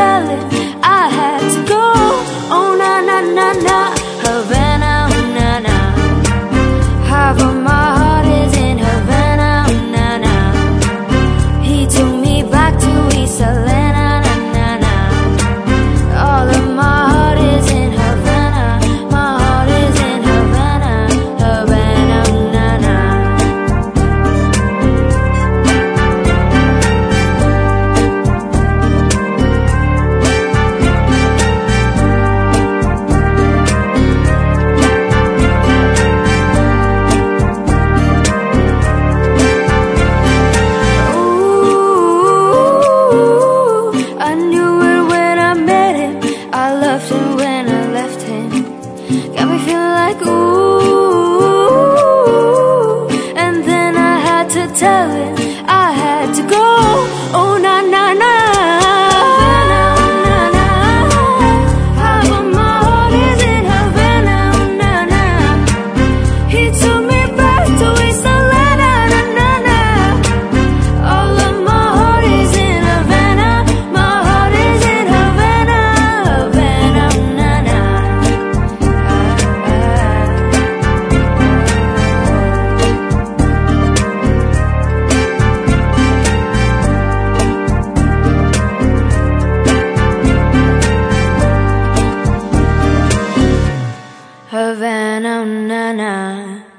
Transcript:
tell it. like ooh, and then I had to tell it. ba na na na.